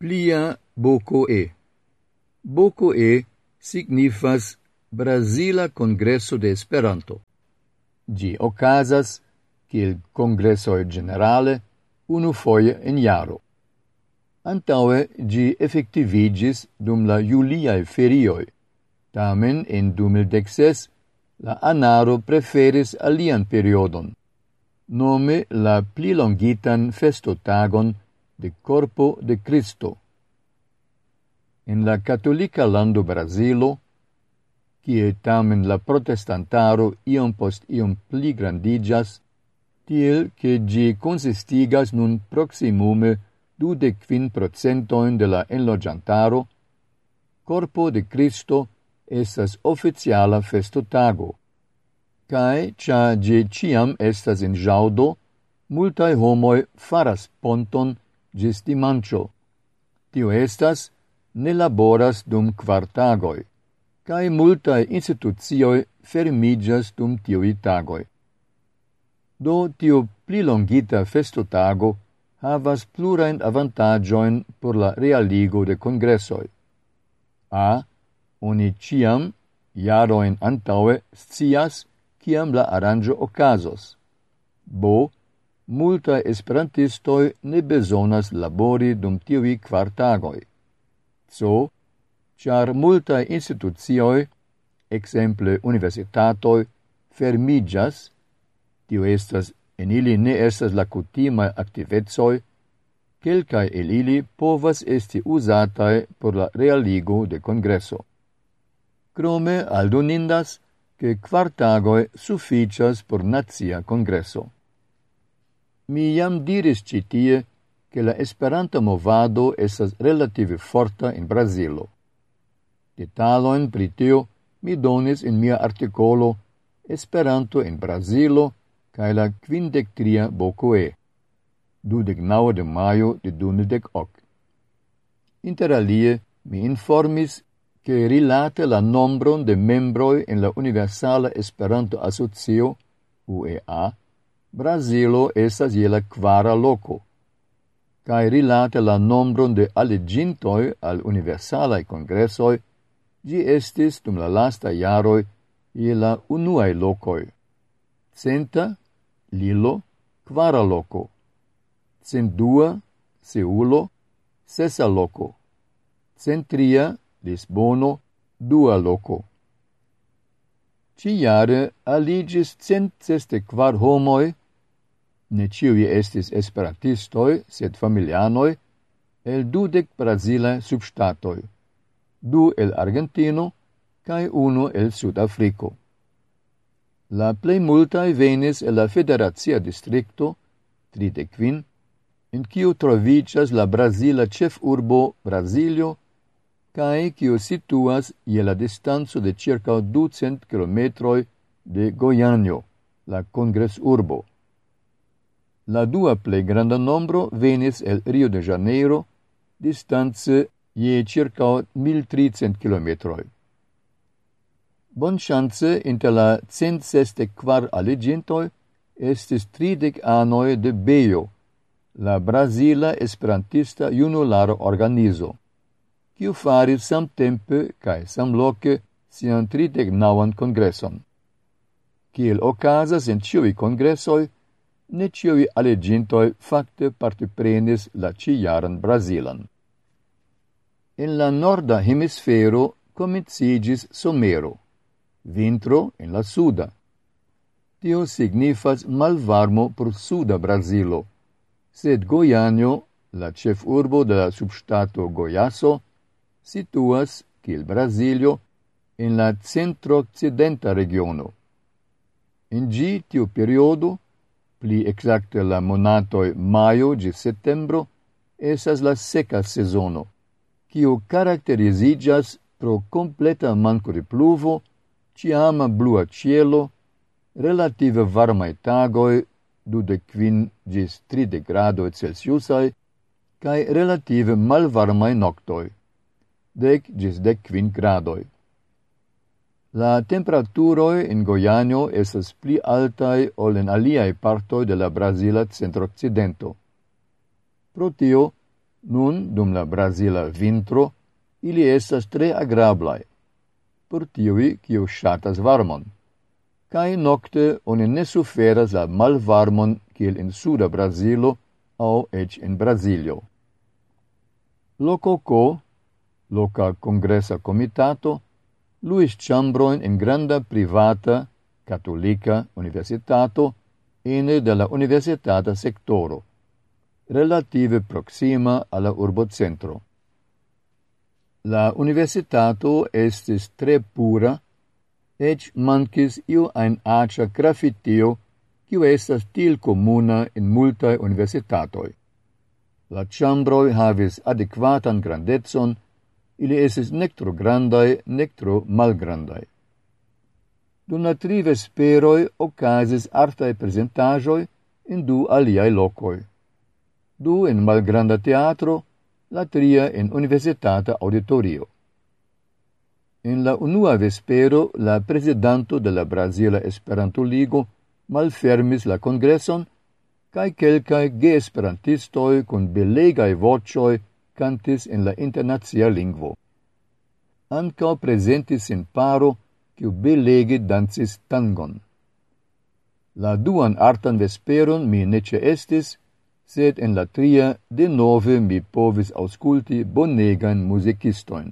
Plia Bocoe. Bocoe signifas Brasila Congresso de Esperanto. Gi ocasas, il Congresso generale, unu foie en jaro. Antaue gi effectivigis dum la juliae ferioi. Tamen, en 2016, la anaro preferis alian periodon, nome la pli longitan festotagon de corpo de Cristo. En la catolica lando Brasilo, kie tamen la protestantaro iom post iom pli grandigas, tiel che gi consistigas nun proximume dude quin procentoin de la enlogiantaro, corpo de Cristo estas oficiala festotago. Cae, cia gi ciam estas in jaudo, multae homoi faras ponton gesti mancio. Tio estas, ne laboras dum quartagoi, cae multae institucioi fermigas dum tioi tagoi. Do tio plilongita festotago havas plurain avantagioin por la realigo de congressoi. A. Oni ciam, iaroin antaue, scias, ciam la aranjo ocasos. Bo multa esperantistoi ne besonas labori dum tivi quartagoi. So, char multa institucioi, exemple universitatoi, fermigas, tio estas en ili ne estas la cutima activezoi, quelcae el ili povas esti usatae por la realigo de congresso. Crome aldonindas, che quartagoi sufficias por nazia congresso. Mi jam diris citie che la Esperanta movado esas relative forta in Brazilo. Detaloin pritio mi donis in mia articolo Esperanto in Brazilo cae la quindectria bocoe, dudec naua de maio de dunedec hoc. Inter alie, mi informis che rilate la nombron de membroi en la Universala Esperanto Asocio, UEA, Brasilo estas je la kvara loco, cae rilate la nombron de alegintoi al universalai congressoi, gi estis dum la lasta jaroi je la unuae locoi. Centa, Lilo, quara loco. Centdua, Seulo, sesa loco. Centria, Lisbono, dua loco. Ciare aligis cent seste quar homoi ne ciui estis esperantistoi, sed familianoi, el dudec Brazile substatoi, du el Argentino, cae uno el Sudafrico. La plei multae venis el la federacia districto, tridecvin, in quiu trovicias la Brazila cef urbo Brasilio, cae quiu situas je la distanzo de circa 200 kilometroi de Goianio, la Congress urbo. La dua plei granda nombro venis el Rio de Janeiro, distanze je circa 1300 km. Bon chance inter la 164 allegintoi estis 30 anoi de BEO, la Brasila Esperantista Junularo Organizo, quiu faris sam tempe cae sam loce sian 39an kongreson. Kiel okazas en ĉiuj kongresoj, ne ciui alegintoi facte partiprenis la ciaran Brasilan. En la norda hemisfero comicigis somero, vintro en la suda. Tio signifas malvarmo por suda Brasilo, sed Goianio, la cef urbo de la substato Goiaso, situas, kiel Brasilio, en la centro-occidenta regiono. In gi tiu periodo, pli exacte la monatoi maio gi septembro, esas la seca sezono, quiu caracterizigas pro completa manco de pluvo, ciama blua cielo, relative varmae tagoi, dude quin gis tride grado Celsiusai, cae relative malvarmae noctoi, dec gis dec quin gradoi. La temperaturoi in Gojano esas pli altai ol en aliae partoi de la Brasila centro-occidento. Pro tio, nun dum la Brasila vintro, ili estas tre agrablaj, por tiui cio shatas varmon. Cai nokte oni ne suferas la malvarmon kiel in suda Brasilo au ec in Brasilio. Loco Lococo, loca congressa comitato, luis chambroin in granda privata catolica universitato ene de la universitata sectoro, relative proxima alla urbocentro. La universitato estis tre pura, ec mancis iu ein acia graffitio, kiu estas til comuna in multae universitatoi. La chambroi havis adequatan grandezon, ili esis nec tro grandai, nec tro malgrandai. Dun la tri vesperoi ocasis artae presentajoi in du aliai locoi. Du in malgranda teatro, la tria in universitata auditorio. In la unua vespero, la presidanto de la Brasila Esperanto Ligo malfermis la congresson, cae quelcae ge-esperantistoi con belegae vocioi cantis en la internazia lingvo. Ancao presentis in paro, quiu belege dansis tangon. La duan artan vesperon mi nece estis, sed en la tria de nove mi povis ausculti bonegan musicistoin.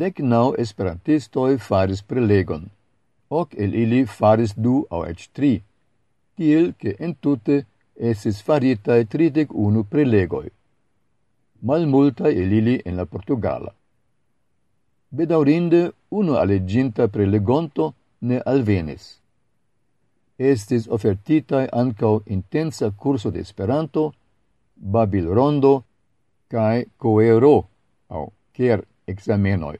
Dec nau esperantistoi faris prelegon, hoc el ili faris du au ec tri, tiel che entute esis faritae tridec unu prelegoi, mal multae el ili en la Portugala. Bedaurinde, unu aleginta prelegonto ne alvenis. Estis ofertitae ancau intensa curso de Esperanto, Babil Rondo, cae Coero, au Cer examenoi.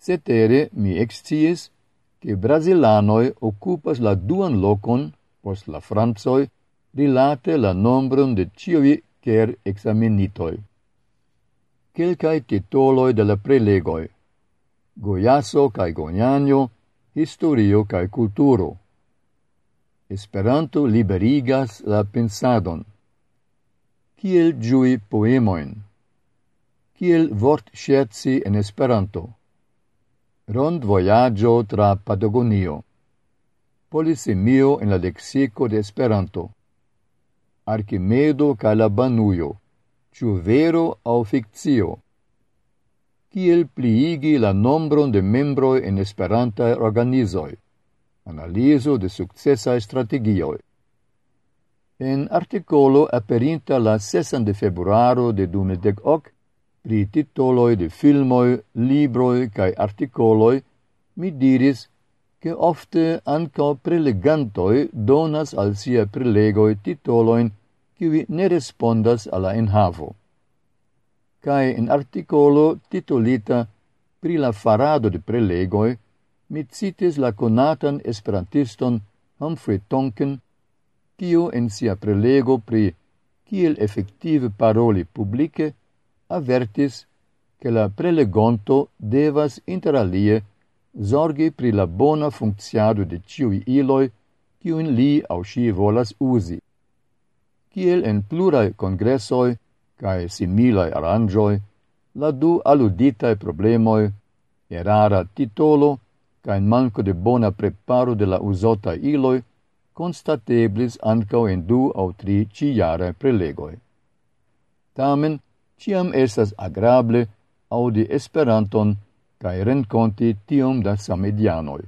Cetere mi excies che brasilanoi occupas la duan locon, pos la franzoi, rilate la nombron de ciovi cer examinitoi. Quelcae titoloi de la prelegoi. Goiaso cae Goianio, historio cae culturo. Esperanto liberigas la pensadon. Kiel giui poemoin? Kiel vort scherzi en Esperanto? Rond voyaggio tra Patagonio. Polisemio en la lexico de Esperanto. Archimedo ca la banujo, ciu vero au fictio. Kiel pliigi la nombron de membroi en esperanta organizoi? Analiso de sukcesaj strategioi. En articolo aperinta la 6 de februaro de 2018, pri titoloi de filmoi, libroi cae articoloi, mi diris che ofte anca prelegantoi donas al sia prelegoi titoloin qui ne respondas alla enhavo. Cae in articolo titolita pri la farado de prelegoi mi citis la conatan esperantiston Humphrey Tonkin quio en sia prelego pri kiel effective paroli publice avertis che la prelegonto devas interalie zorgi pri la bona funkciado de ciui iloi, ciuin li au si volas usi. Ciel en plurae congressoi cae similae aranjoi, la du aluditae problemoi, erara titolo, cae manco de bona preparo de la usota iloi, constateblis ancao en du au tri ciare prelegoi. Tamen, ciam estas agrable audi esperanton cae renconti tiom da samedianoi.